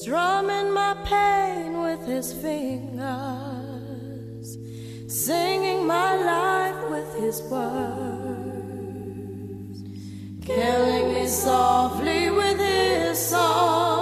strumming my pain with his fingers, singing my life with his words, killing me softly with his song,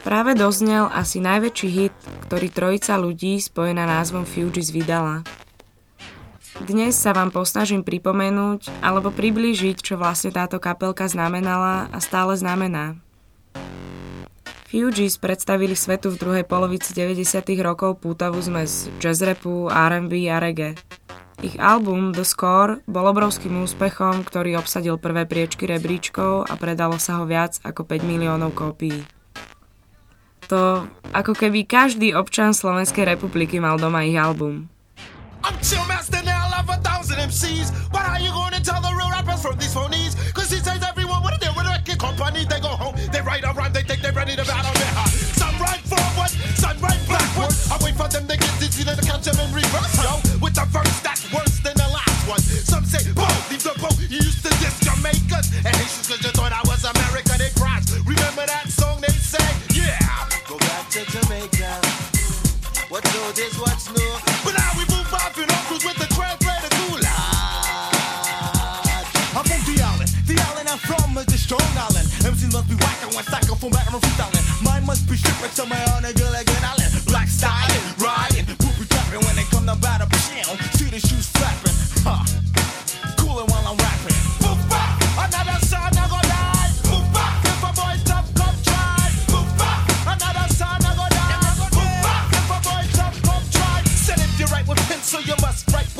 Práve doznel asi najväčší hit, ktorý trojica ľudí spojená názvom Fugees vydala. Dnes sa vám posnažím pripomenúť alebo priblížiť, čo vlastne táto kapelka znamenala a stále znamená. Fugees predstavili svetu v druhej polovici 90. rokov pútavú zmes jazz rapu, R&B a reggae. Ich album The Score bol obrovským úspechom, ktorý obsadil prvé priečky rebríčkov a predalo sa ho viac ako 5 miliónov kópií. to ako keby každý občan Slovenskej republiky mal doma ich album. I'm chill master now, I love thousand MCs. You gonna tell the real rappers from these? Cause says everyone company, they go home, they write a rhyme, they think they ready to battle. Some forward, some backward. I wait for them reverse. With that's worse than the last one. Some say, leave the. You used to diss Jamaicans and Haitians cause you thought I was American. They crashed. Remember that? to Jamaica. What's old is what's new. But now we move off in uncles with the translator cool. I'm from the island. The island I'm from is the strong island. Everything must be whack and one cycle from back and from freestyling. Mine must be stripped somewhere on a girl like an island. so you must write.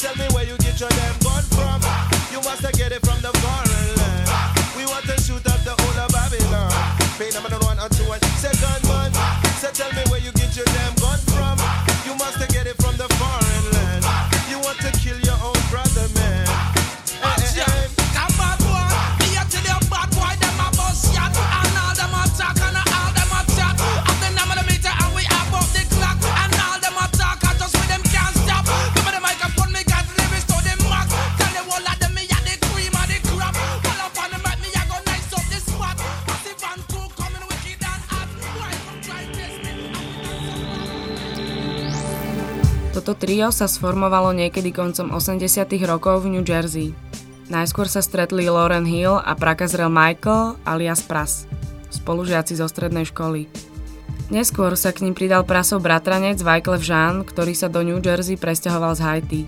tell me where you get your damn gun from. You must have get it from the foreign land. We want to shoot up the whole of Babylon. Pay number one and two and say gunman. Say tell me Trio sa sformovalo niekedy koncom 80. rokov v New Jersey. Najskôr sa stretli Lauren Hill a prakazrel Michael alias Pras, spolužiaci zo strednej školy. Neskôr sa k ním pridal prasov bratranec Wyclef Jean, ktorý sa do New Jersey presťahoval z Haiti.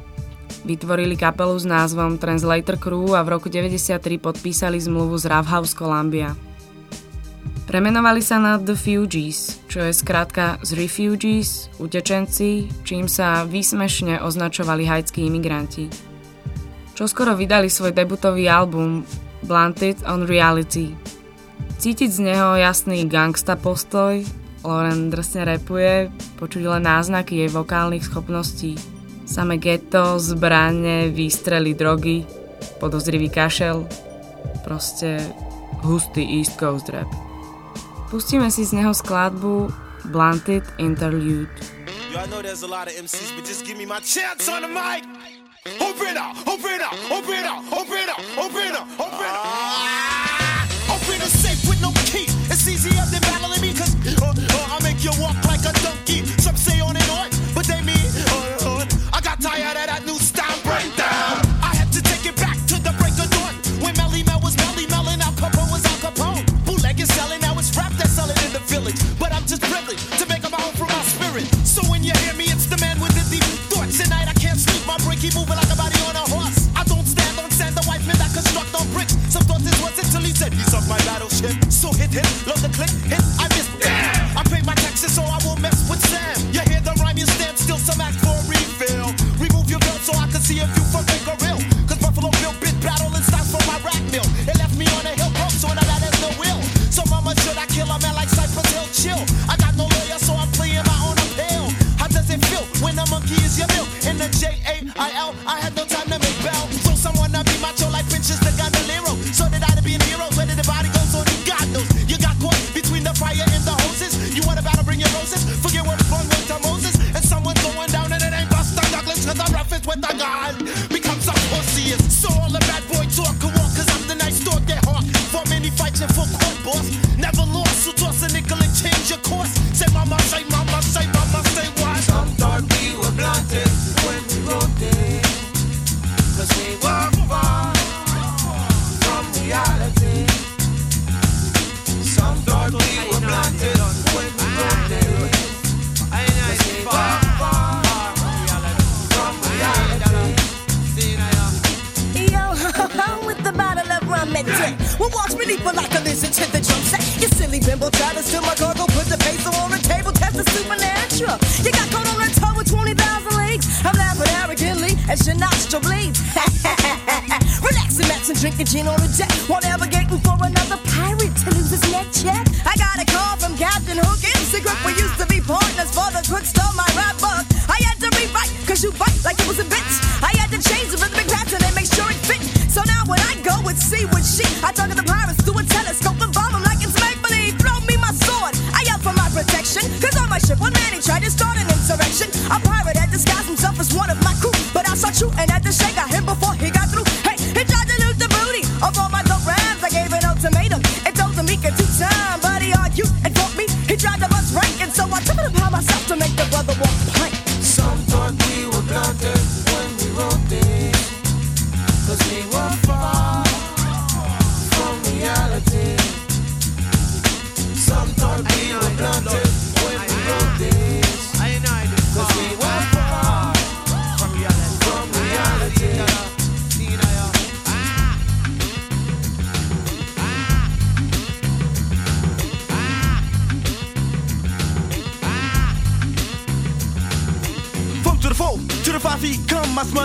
Vytvorili kapelu s názvom Translator Crew a v roku 93 podpísali zmluvu s Ravhouse Columbia. Premenovali sa na The Fugees, čo je skrátka z Refugees, utečenci, čím sa výsmešne označovali haitskí imigranti. Čo skoro vydali svoj debutový album Blunted on Reality. Cítiť z neho jasný gangsta postoj, Lauren drsne repuje, počuť len náznaky jej vokálnych schopností. Same geto, zbranie, výstrely drogy, podozrivý kašel, proste hustý East Coast rap. Pustíme si z neho skladbu Blunted Interlude. Yo, I know there's a lot of MCs, but just give me my chance on the mic. Open up, open up, open up, open up, open up, open up. Ah!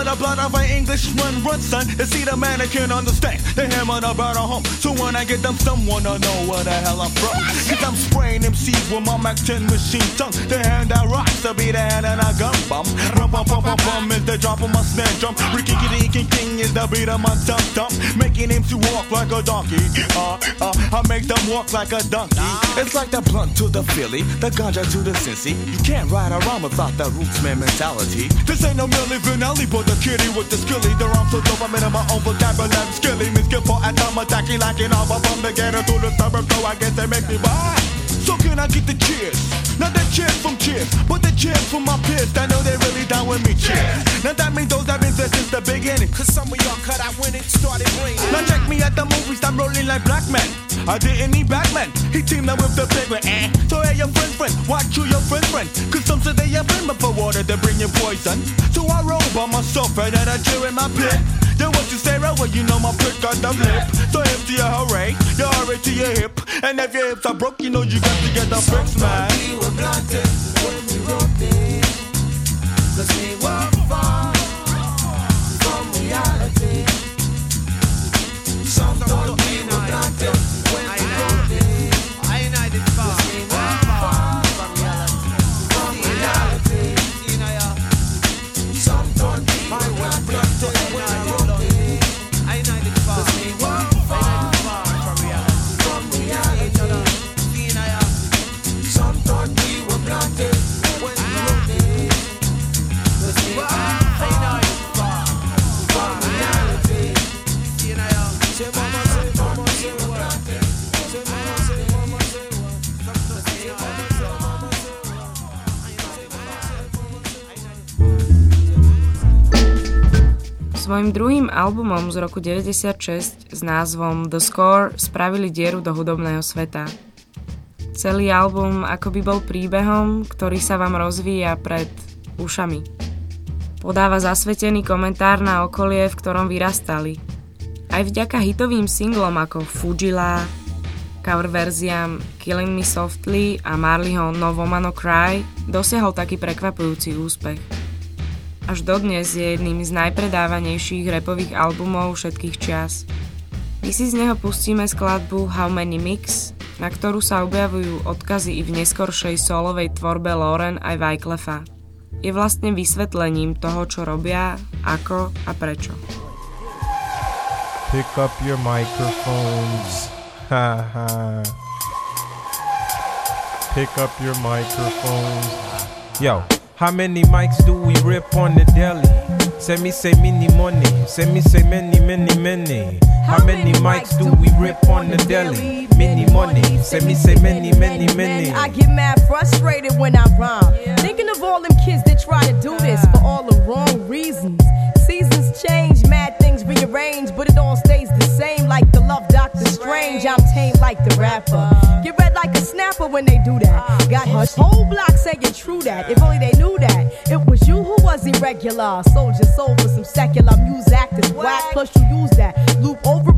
the blood of an Englishman run, son. To see the mannequin on the stack, they hammer the brother home. So when I get them, someone to know where the hell I'm from. Cause I'm spraying MCs with my Mac 10 machine tongue. The hand that rocks to be the hand and I gun bum. Rum bum bum bum bum is the drop of my snare drum. Ricky Kitty King King is the beat of my dump dump. Making MC walk like a donkey. Uh, uh, I make them walk like a donkey. It's like the blunt to the Philly, the ganja to the Cincy. You can't ride around without that rootsman mentality. This ain't no Milli Vanilli, but the kitty with the skilly. The rhymes so dope, I'm in my own vocabulary. Skilly. Means skillful for I'm attacking like an all But from the ghetto through the suburb, so I guess they make me buy. So can I get the cheers? Not the cheer from cheers, but the cheer from my peers. I know they're really down with me. Cheers. Now that means those that been there since the beginning. Cause some of y'all cut out when it started raining. Now check me at the movies, I'm rolling like black men. I didn't need Batman. He teamed up with the penguin. Eh. So hey, your friend, friend, watch you, your friend, friend. Cause some say they have been for water, they bring you poison. So I roll by myself, and out I cheer in my pit. Then what you say, right? Well, you know my prick got the lip. So hip to your hooray, your hurry to your hip. And if your hips are broke, you know you got to get the fix, man. We were blunted when we wrote it. Cause we were far from reality. Some albumom z roku 96 s názvom The Score spravili dieru do hudobného sveta. Celý album akoby bol príbehom, ktorý sa vám rozvíja pred ušami. Podáva zasvetený komentár na okolie, v ktorom vyrastali. Aj vďaka hitovým singlom ako Fujila, cover verziám Killing Me Softly a Marleyho No Woman No Cry dosiahol taký prekvapujúci úspech. Až dodnes je jedným z najpredávanejších repových albumov všetkých čias. My si z neho pustíme skladbu How Many Mix, na ktorú sa objavujú odkazy i v neskoršej solovej tvorbe Lauren aj Wyclefa. Je vlastne vysvetlením toho, čo robia, ako a prečo. Pick up your microphones. Ha ha. Pick up your microphones. Yo, how many mics do we rip on the daily? Send me say many money. Send me say many, many, many. How many mics do we rip on the daily? Many money. Send me say many, many, many. I get mad frustrated when I rhyme. Thinking of all them kids that try to do this for all the wrong reasons. Change, mad things rearrange, but it all stays the same like the love Doctor Strange. I'm tame like the rapper. Get red like a snapper when they do that. Got hush whole block saying true that. If only they knew that. It was you who was irregular. Soldier soul for some secular music that's whack. Plus you use that loop over,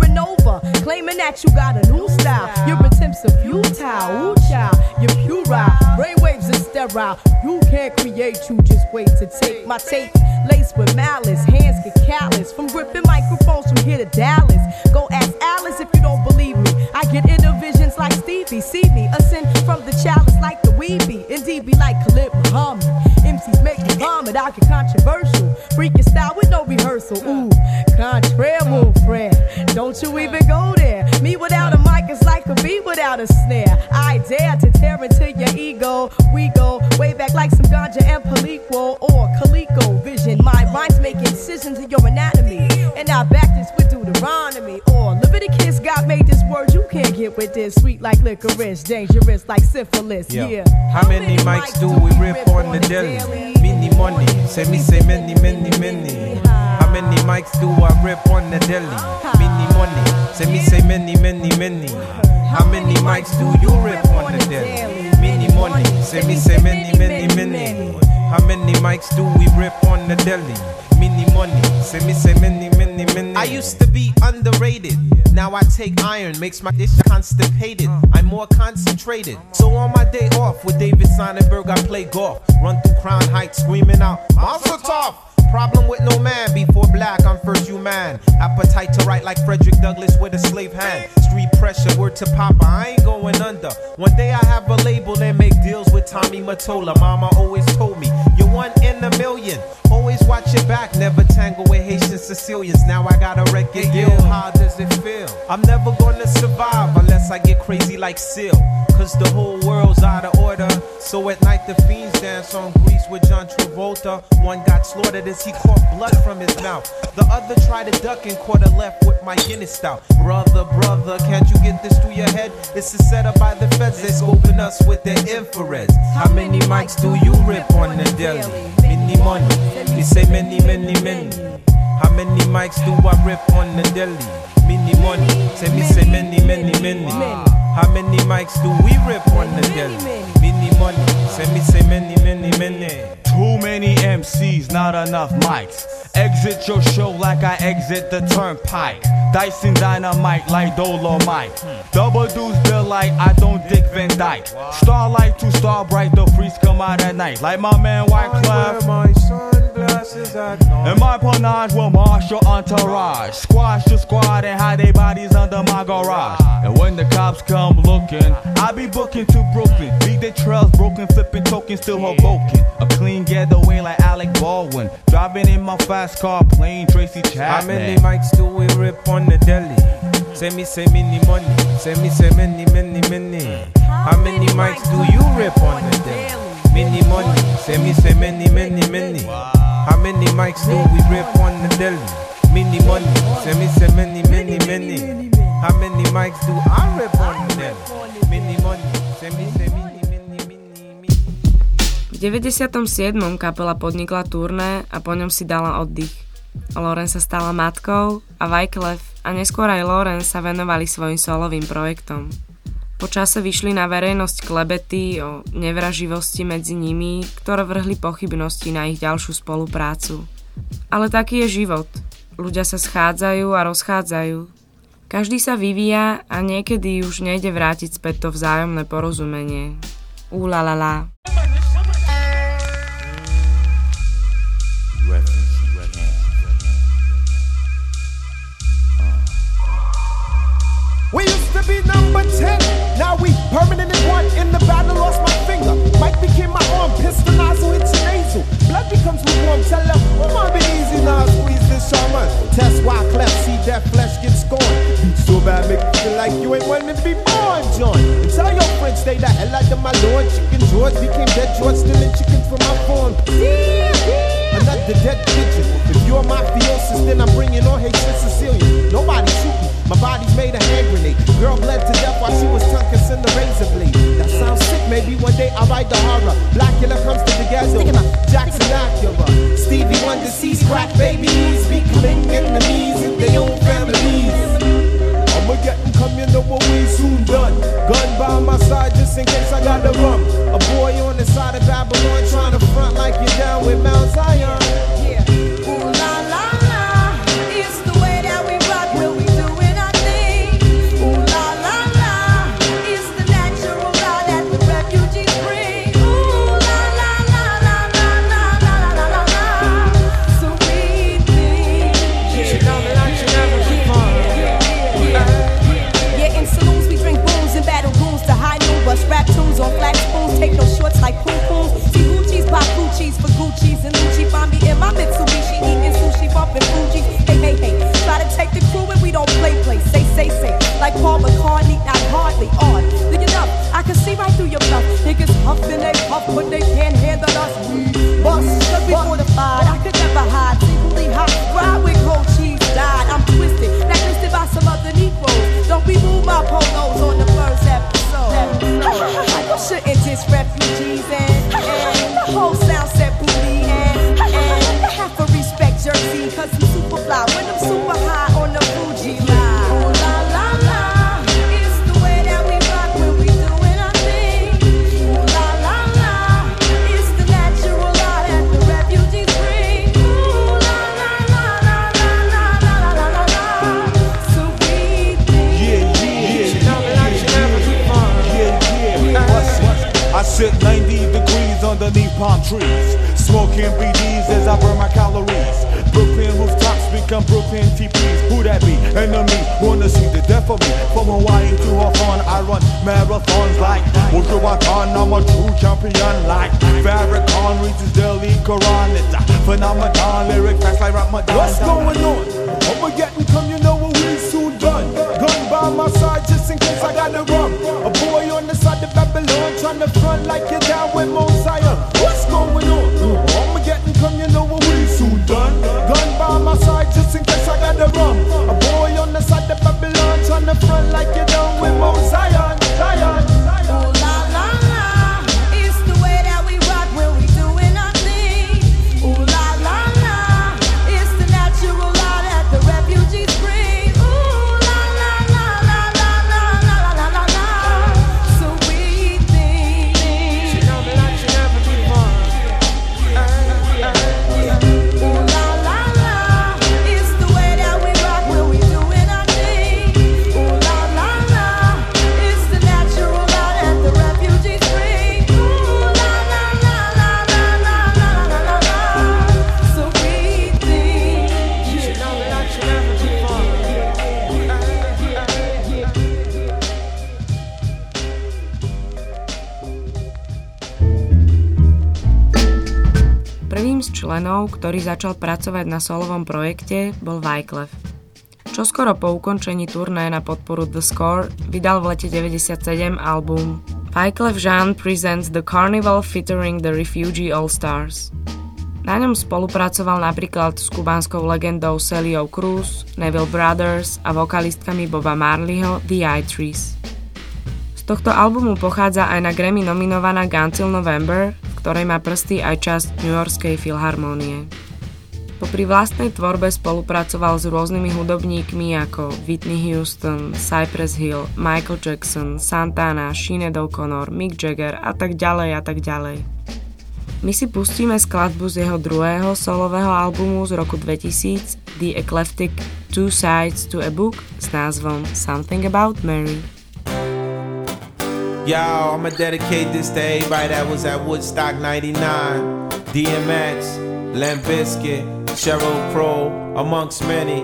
claiming that you got a new style. Your attempts are futile. Ooh, child, you're puerile. Brainwaves are sterile. You can't create, you just wait to take my tape. Laced with malice, hands get callous from gripping microphones from here to Dallas. Go ask Alice if you don't believe me. I get inner visions like Stevie. See me ascend from the chalice like the weeby. Indeed, be like Khalid Muhammad. MCs make me vomit. I get controversial. Freaking style with no rehearsal. Ooh, contraire, mon frere. Don't you even go there. Me without a mic is like a bee without a snare. I dare to tear into your ego. We go way back like some ganja and Palico or Calico vision. My rhymes make incisions in your anatomy. And I back this with Deuteronomy. Or Leviticus, God made this word you can't get with this. Sweet like licorice, dangerous like syphilis. Yo, Yeah. How many mics do we rip on the deli? Many money. Say me say many, many, many. How many mics do I rip on the deli? Many money. Say me say many, many, many. How many mics do you rip on the deli? Many money. Say me say many, many, many. How many mics do we rip on the deli? Many money. Me many, many, many. I used to be underrated. Now I take iron, makes my dish constipated. I'm more concentrated. So on my day off with David Sonnenberg, I play golf. Run through Crown Heights screaming out, Monster Tough! Problem with no man, before black, I'm first human. Appetite to write like Frederick Douglass with a slave hand. Street pressure, word to Papa, I ain't going under. One day I have a label and make deals with Tommy Mottola. Mama always told me, you're one in a million. Always watch your back, never tangle with Haitian Sicilians. Now I got a record deal. How does it feel? I'm never gonna survive unless I get crazy like Seal. Cause the whole world's out of order. So at night the fiends dance on Grease with John Travolta. One got slaughtered as he caught blood from his mouth. The other tried to duck and caught a left with my Guinness stout. Brother, brother, can't you get this through your head? It's a set up by the feds. They're scoping us with their infrareds. How many mics do you rip on the deli? Many many money. Me say many, many, many. How many mics do I rip on the deli? Many money. Say me say many, many, many. How many mics do we rip on the deli? Many money. Say me say many, many, many. Too many MCs, not enough mics. Exit your show like I exit the turnpike. Dyson dynamite like Dolemite. Double deuce bill like I don't dick Van Dyke. Starlight to star bright, the freaks come out at night. Like my man Wyclef. Sunglasses at night. And my panache will marshal entourage. Squash the squad and hide their bodies under my garage. And when the cops come looking, I be booking to Brooklyn. Beat the trails broken, flipping tokens, still Hoboken. A clean getaway like Alec Baldwin. Driving in my fast car, playing Tracy Chapman. How many mics do we rip on the deli? Say me, say many money. Say me, say many, many, many. How many mics do you rip on the deli? Many money. Say me, say many, many, many. How many mics do we rip on the deli? Many money. Say me, say many, many, many. How many mics do I rip on the deli? Many money. Say me, say many. V 97. kapela podnikla turné a po ňom si dala oddych. Lauren sa stala matkou a Wyclef a neskôr aj Lauren sa venovali svojim solovým projektom. Po čase vyšli na verejnosť klebety o nevraživosti medzi nimi, ktoré vrhli pochybnosti na ich ďalšiu spoluprácu. Ale taký je život. Ľudia sa schádzajú a rozchádzajú. Každý sa vyvíja a niekedy už nejde vrátiť späť to vzájomné porozumenie. Úlalala. We used to be number 10. Now we permanent in one. In the battle, lost my finger. Palm trees, smoking BDs as I burn my calories. Brooklyn rooftops become Brooklyn TPs. Who that be? Enemy wanna see the death of me. From Hawaii to Hawthorne, I run marathons like Wujuwatan. I'm a true champion like Farrakhan reads daily Quran. It's a phenomenon, lyric facts like Ramadan. What's going on? And come, you know what we soon done. Gun by my side just in case I got the rum. A boy on the side of Babylon trying to front like you're down with. What's going on? Get come, you know done. Gun by my side just in case I got. A boy on the side of Babylon trying to front like you're down with Mount ktorý začal pracovať na solovom projekte, bol Wyclef. Čoskoro po ukončení turné na podporu The Score vydal v lete 97 album Wyclef Jean Presents The Carnival featuring The Refugee All Stars. Na ňom spolupracoval napríklad s kubánskou legendou Celiou Cruz, Neville Brothers a vokalistkami Boba Marleyho The Eye Trees. Z tohto albumu pochádza aj na Grammy nominovaná Gun November, v ktorej má prsty aj časť New Yorkskej filharmónie. Popri vlastnej tvorbe spolupracoval s rôznymi hudobníkmi ako Whitney Houston, Cypress Hill, Michael Jackson, Santana, Sinead O'Connor, Mick Jagger a tak ďalej a tak ďalej. My si pustíme skladbu z jeho druhého solového albumu z roku 2000 The Eclectic Two Sides to a Book s názvom Something About Mary. Yo, I'ma dedicate this to everybody that was at Woodstock 99. DMX, Limp Bizkit, Sheryl Crow, amongst many.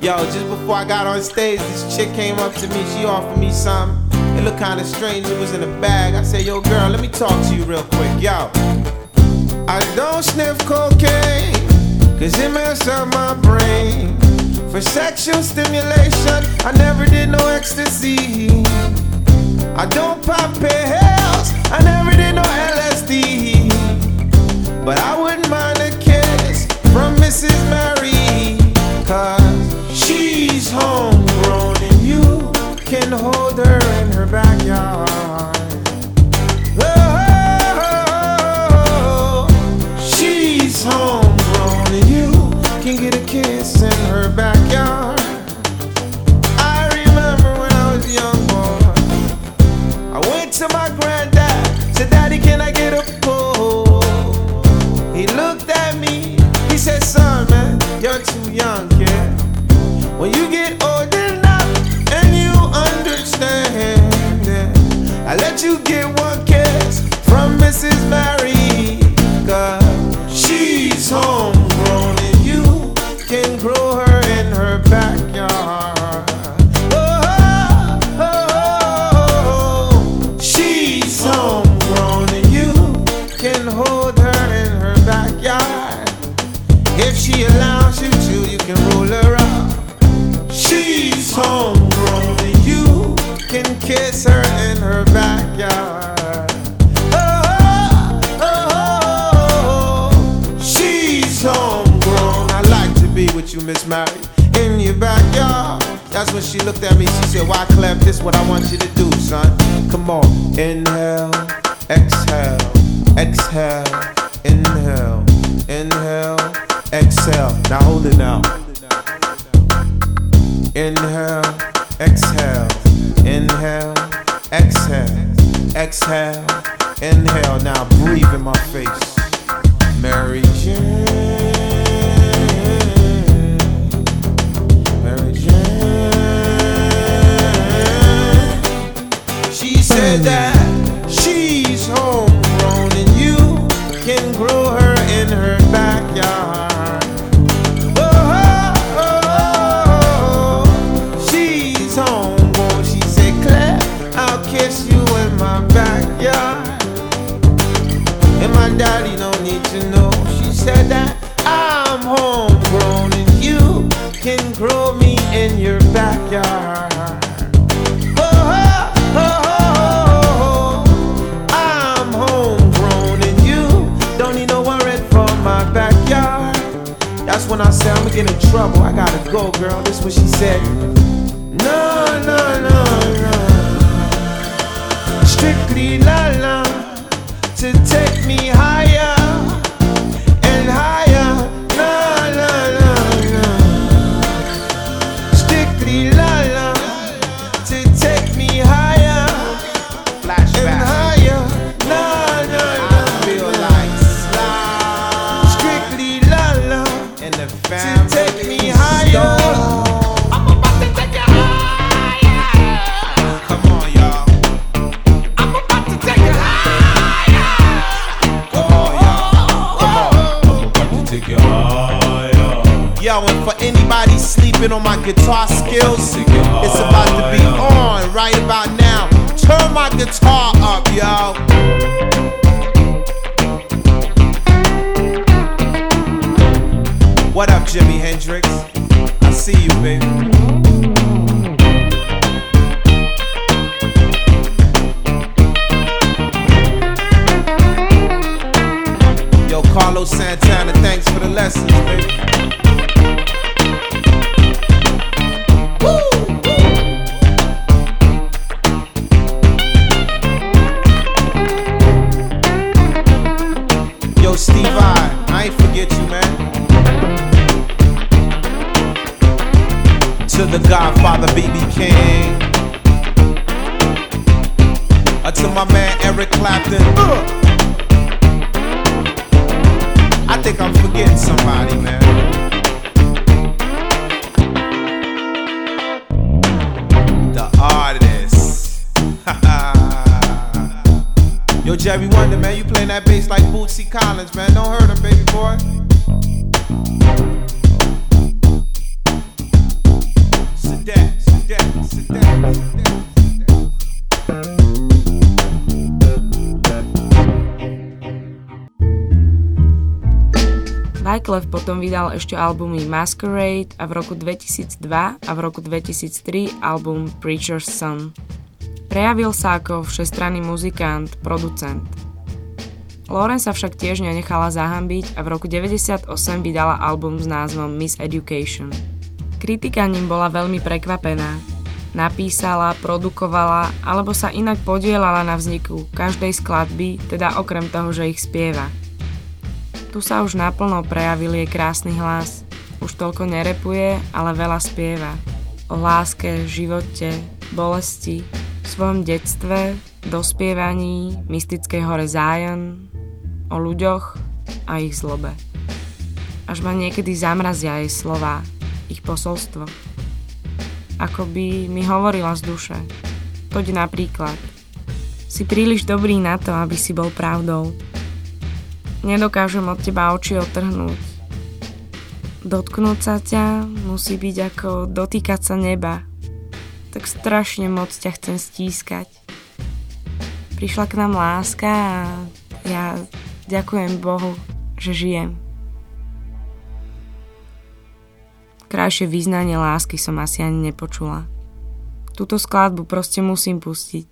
Yo, just before I got on stage, this chick came up to me. She offered me something. It looked kind of strange. It was in a bag. I said, Yo, girl, let me talk to you real quick. Yo, I don't sniff cocaine, cause it messes up my brain. For sexual stimulation, I never did no ecstasy. I don't pop pills, I never did no LSD. But I wouldn't Mrs. Mary. Cause she's homegrown and you can hold her in her backyard. Allows you you can roll her up. She's homegrown you can kiss her in her backyard. Oh, oh, oh, she's homegrown. I like to be with you, Miss Mary, in your backyard. That's when she looked at me. She said, Wyclef, this is what I want you to do, son. Come on. Inhale, exhale, exhale, inhale. Now hold it now. Inhale, exhale, inhale, exhale, exhale, inhale. Now breathe in my face. Get in trouble. I gotta go, girl. This what she said. Jerry Wonder, man, you playing that bass like Bootsy Collins, man. Don't hurt him, baby boy. Sit down, sit down, sit down. Wyclef potom vydal ešte albumy Masquerade a v roku 2002 a v roku 2003 album Preacher's Son. Prejavil sa ako všestranný muzikant, producent. Lauren sa však tiež nenechala zahambiť a v roku 98 vydala album s názvom Miss Education. Kritika ním bola veľmi prekvapená. Napísala, produkovala alebo sa inak podielala na vzniku každej skladby, teda okrem toho, že ich spieva. Tu sa už naplno prejavil jej krásny hlas. Už toľko nerepuje, ale veľa spieva. O láske, živote, bolesti, svojom detstve, dospievaní, mystickej hore Zion, o ľuďoch a ich zlobe. Až ma niekedy zamrazia jej slova, ich posolstvo. Ako by mi hovorila z duše. Poď napríklad. Si príliš dobrý na to, aby si bol pravdou. Nedokážem od teba oči otrhnúť. Dotknúť sa ťa musí byť ako dotýkať sa neba. Tak strašne moc ťa chcem stískať. Prišla k nám láska a ja ďakujem Bohu, že žijem. Krajšie význanie lásky som asi ani nepočula. Túto skladbu proste musím pustiť.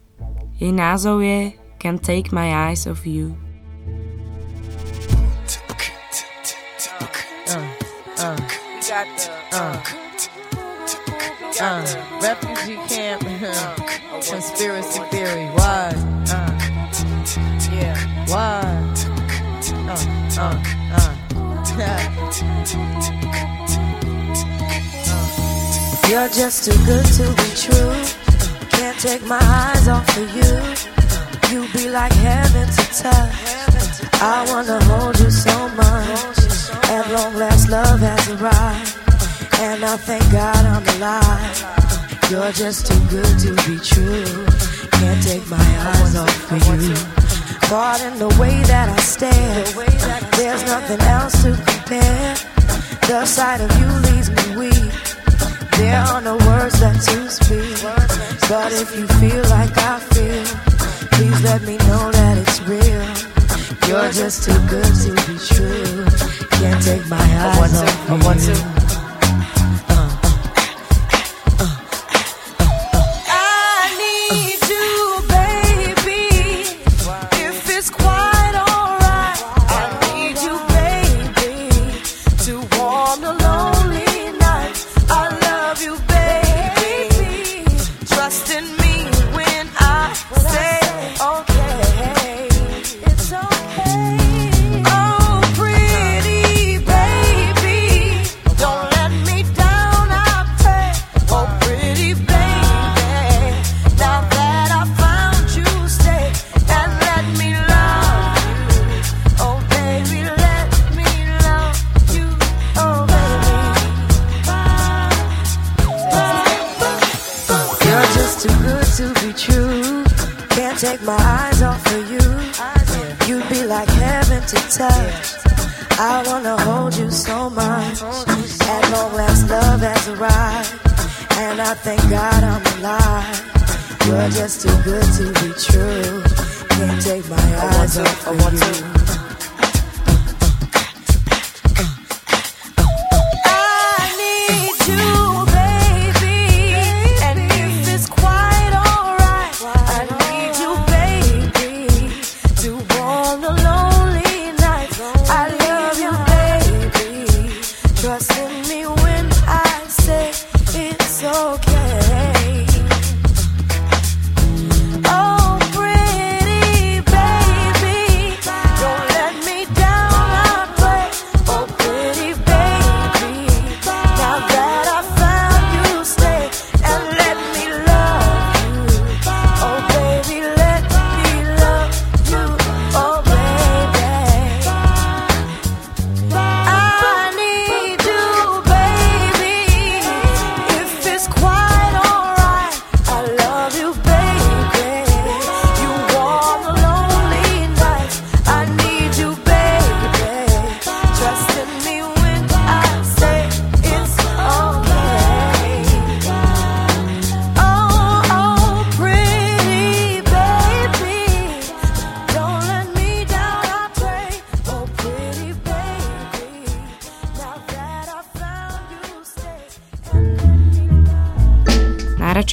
Jej názov je Can't Take My Eyes Off You. Uh, uh, refugee camp, conspiracy theory. Why? Uh, yeah. Why? Uh, uh, uh. You're just too good to be true. Can't take my eyes off of you. You be like heaven to touch. I wanna hold you so much. At long last, love has arrived. And I thank God I'm alive. You're just too good to be true. Can't take my eyes off of you. Caught in the way that I stare. There's nothing else to compare. The sight of you leaves me weak. There are no words left to speak. But if you feel like I feel, please let me know that it's real. You're just too good to be true. Can't take my eyes off of you. I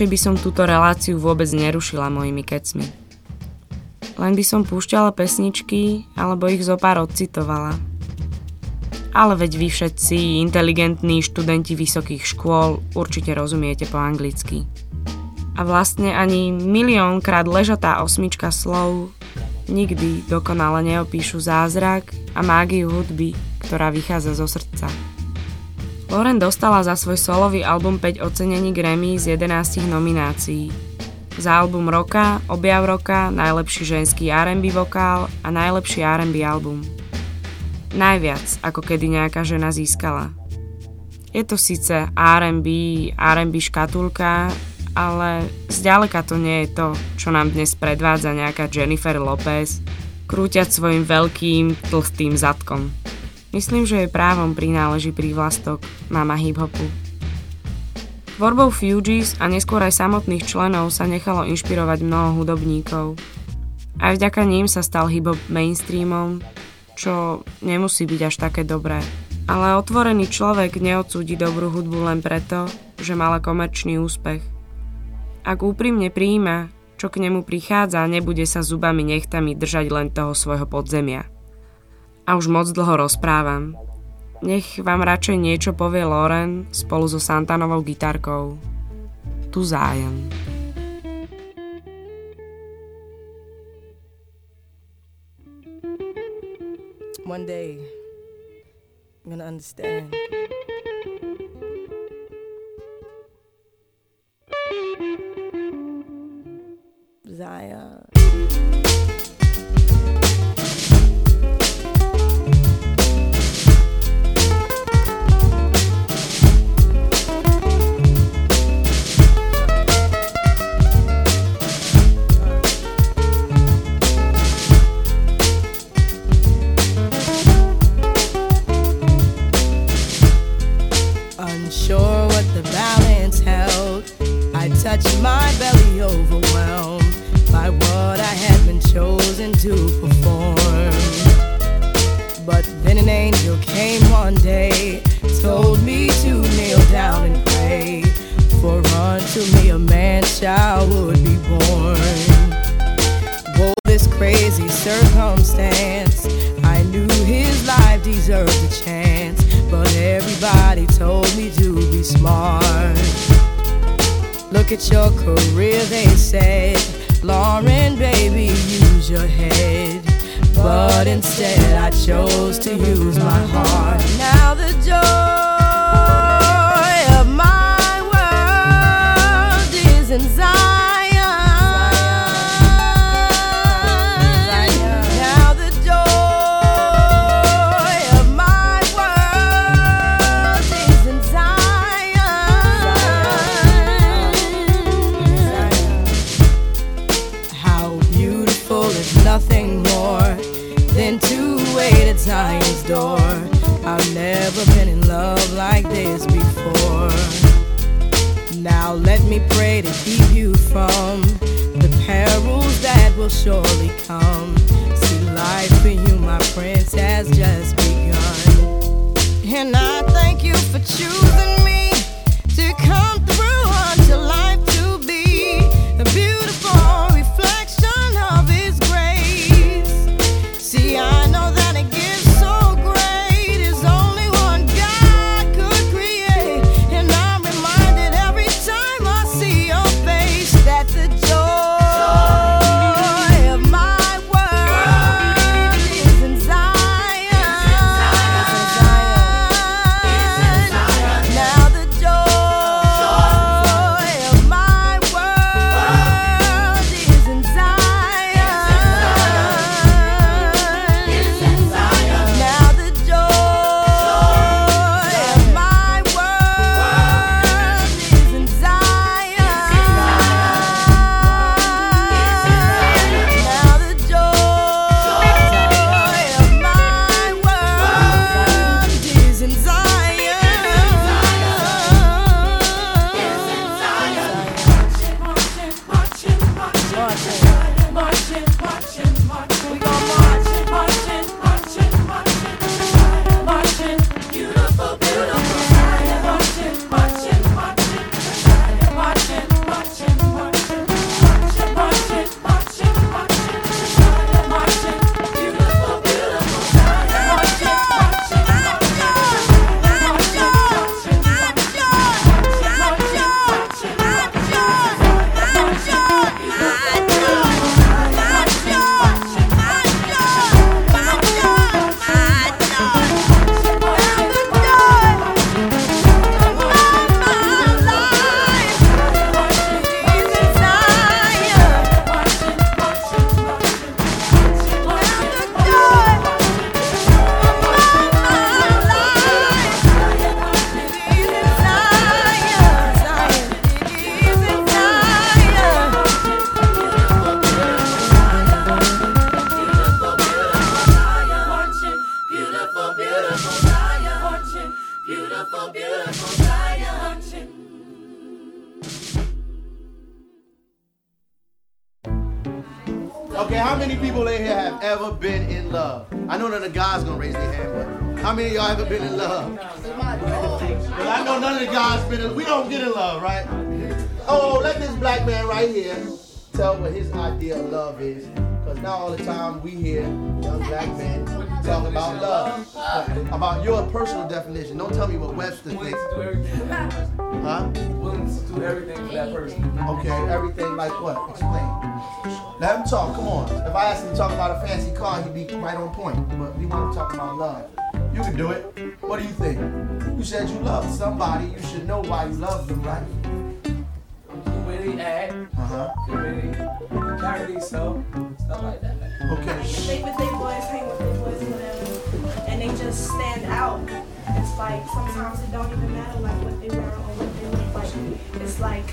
Najradšej by som túto reláciu vôbec nerušila mojimi kecmi. Len by som púšťala pesničky, alebo ich zo pár odcitovala. Ale veď vy všetci, inteligentní študenti vysokých škôl, určite rozumiete po anglicky. A vlastne ani miliónkrát ležatá osmička slov nikdy dokonale neopíšu zázrak a mágiu hudby, ktorá vychádza zo srdca. Lauren dostala za svoj solový album 5 ocenení Grammy z 11 nominácií. Za album roka, objav roka, najlepší ženský R&B vokál a najlepší R&B album. Najviac, ako kedy nejaká žena získala. Je to síce R&B, R&B škatulka, ale zďaleka to nie je to, čo nám dnes predvádza nejaká Jennifer Lopez, krúťať svojim veľkým, tlstým zadkom. Myslím, že jej právom prináleží prívlastok mama hip-hopu. Tvorbou Fugees a neskôr aj samotných členov sa nechalo inšpirovať mnoho hudobníkov. Aj vďaka ním sa stal hip-hop mainstreamom, čo nemusí byť až také dobré. Ale otvorený človek neodsúdi dobrú hudbu len preto, že mala komerčný úspech. Ak úprimne príjima, čo k nemu prichádza, nebude sa zubami nechtami držať len toho svojho podzemia. A už moc dlho rozprávam. Nech vám radšej niečo povie Loren spolu so Santanovou gitarkou. Tu zájem. One day, I'm gonna understand. Zion. Touched my belly overwhelmed by what I had been chosen to perform. But then an angel came one day, told me to kneel down and pray, for unto me a man child would be born. Whoa, this crazy circumstance. I knew his life deserved a chance, but everybody told me to be smart. At your career, they said. Lauryn, baby, use your head. But instead, I chose to use my heart. Now the joy of my world is in Now let me pray to keep you from the perils that will surely come. See, life for you, my prince, has just begun. And I thank you for choosing me to come through. Your personal definition. Don't tell me what Webster thinks. Huh? Willing to do everything for that person. Okay, everything like what? Explain. Let him talk. Come on. If I asked him to talk about a fancy car, he'd be right on point. But we want to talk about love. You can do it. What do you think? You said you love somebody. You should know why you love them, right? The way they act, Uh huh. the way they carry themselves, stuff like that. Okay. They with their boys, hang with their boys, whatever, and they just stand out. It's like sometimes it don't even matter like what they wear or what they look like. It's like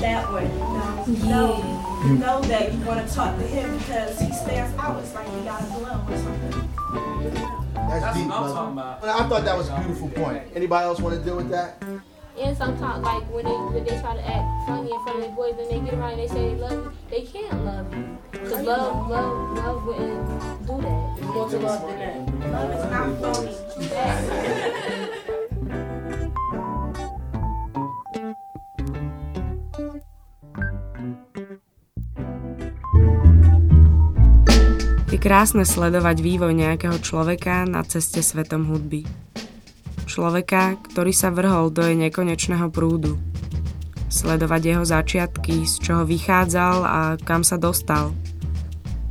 that way, you know. You know, you know that you want to talk to him because he stands out. It's like he got a glow or something. That's, That's deep, what I'm brother. talking about. I thought that was a beautiful point. Anybody else want to deal with that? And sometimes, like when they when they try to act funny in front of their boys, and they get around and they say they love you, they can't love you. Cause love, love, love wouldn't do that. More to love than that. Love is not phony. Je krásne sledovať vývoj nejakého človeka na ceste svetom hudby. Človeka, ktorý sa vrhol do jej nekonečného prúdu. Sledovať jeho začiatky, z čoho vychádzal a kam sa dostal.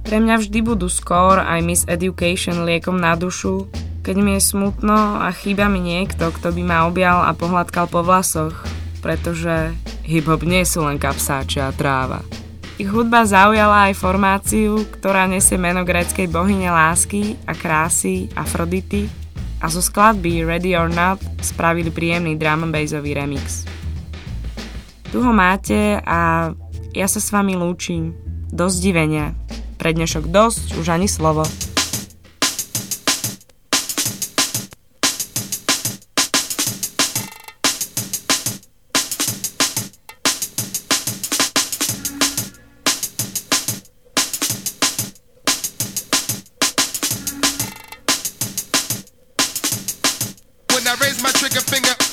Pre mňa vždy budú skôr aj Miss Education liekom na dušu, keď mi je smutno a chýba mi niekto, kto by ma objal a pohľadkal po vlasoch, pretože hip-hop nie sú len kapsáče a tráva. Ich hudba zaujala aj formáciu, ktorá nesie meno gréckej bohyne lásky a krásy Afrodity a zo skladby Ready or Not spravili príjemný drum bassový remix. Tu ho máte a ja sa s vami lúčim. Dosť divenia. Pre dnešok dosť, už ani slovo. I raise my trigger finger.